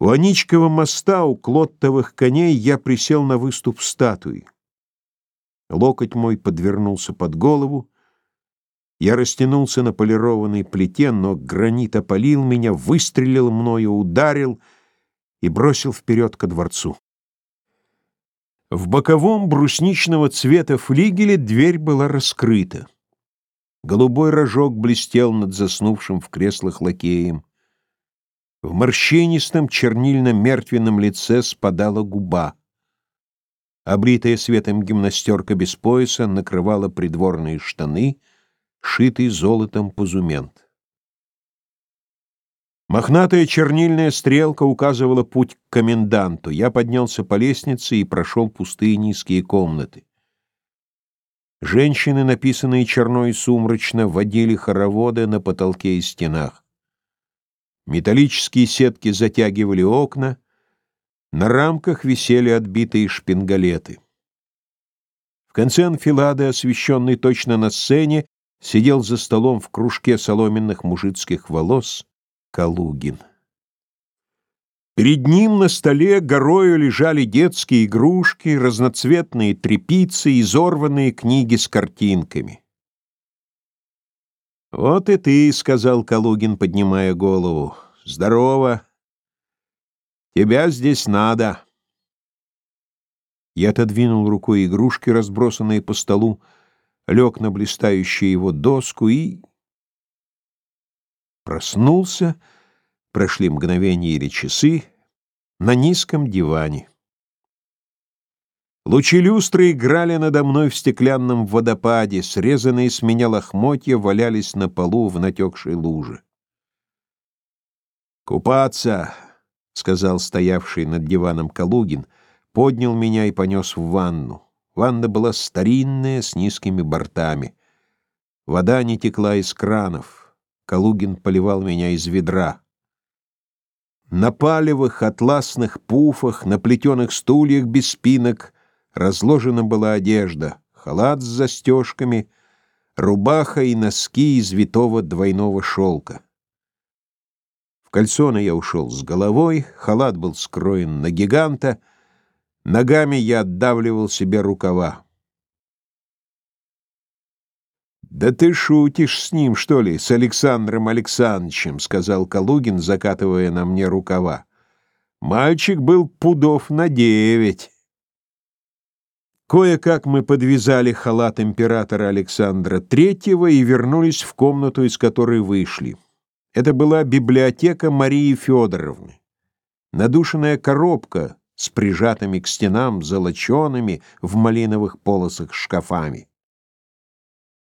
У Аничкова моста, у клоттовых коней я присел на выступ статуи. Локоть мой подвернулся под голову. Я растянулся на полированной плите, но гранит опалил меня, выстрелил мною, ударил и бросил вперед ко дворцу. В боковом брусничного цвета флигеле дверь была раскрыта. Голубой рожок блестел над заснувшим в креслах лакеем. В морщинистом чернильно-мертвенном лице спадала губа. Обритая светом гимнастерка без пояса накрывала придворные штаны, шитый золотом позумент. Мохнатая чернильная стрелка указывала путь к коменданту. Я поднялся по лестнице и прошел пустые низкие комнаты. Женщины, написанные черной и сумрачно, водили хороводы на потолке и стенах. Металлические сетки затягивали окна, на рамках висели отбитые шпингалеты. В конце анфилады, освещенный точно на сцене, сидел за столом в кружке соломенных мужицких волос Калугин. Перед ним на столе горою лежали детские игрушки, разноцветные тряпицы, изорванные книги с картинками. «Вот и ты», — сказал Калугин, поднимая голову. «Здорово. Тебя здесь надо». Я отодвинул рукой игрушки, разбросанные по столу, лег на блистающую его доску и... Проснулся, прошли мгновения или часы, на низком диване. Лучи люстры играли надо мной в стеклянном водопаде, срезанные с меня лохмотья валялись на полу в натекшей луже. «Купаться!» — сказал стоявший над диваном Калугин, поднял меня и понес в ванну. Ванна была старинная, с низкими бортами. Вода не текла из кранов. Калугин поливал меня из ведра. На палевых атласных пуфах, на плетеных стульях без спинок разложена была одежда, халат с застежками, рубаха и носки из витого двойного шелка. В кальсоны я ушел с головой, халат был скроен на гиганта, ногами я отдавливал себе рукава. «Да ты шутишь с ним, что ли, с Александром Александровичем», — сказал Калугин, закатывая на мне рукава. «Мальчик был пудов на девять». Кое-как мы подвязали халат императора Александра Третьего и вернулись в комнату, из которой вышли. Это была библиотека Марии Федоровны. Надушенная коробка с прижатыми к стенам золочеными в малиновых полосах шкафами.